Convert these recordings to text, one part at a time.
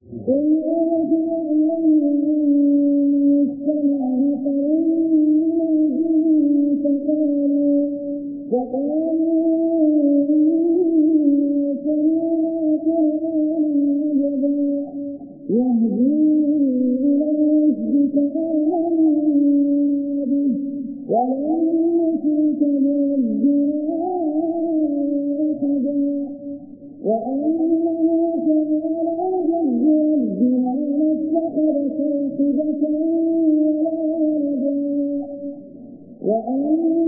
Yeah. موكبة وأن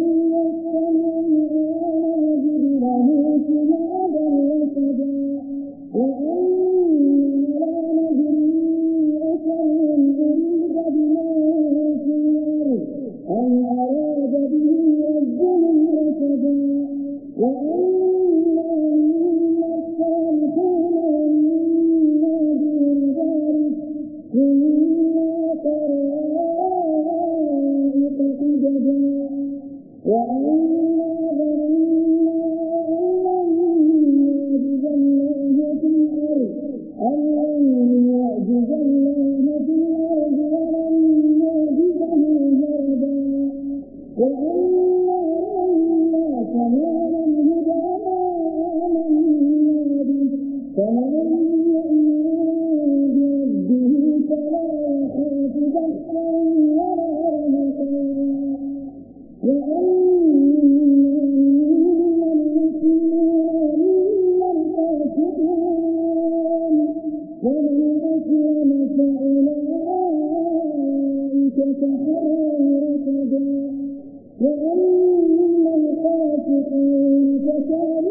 Ooh. وأما الفاسقين فكانوا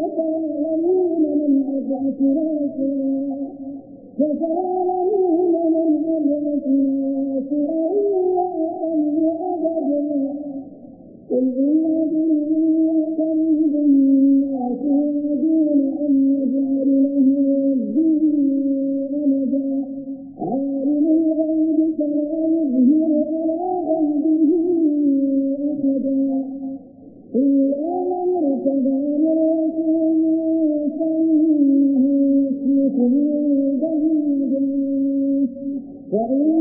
فتعلمون من عذاب Ready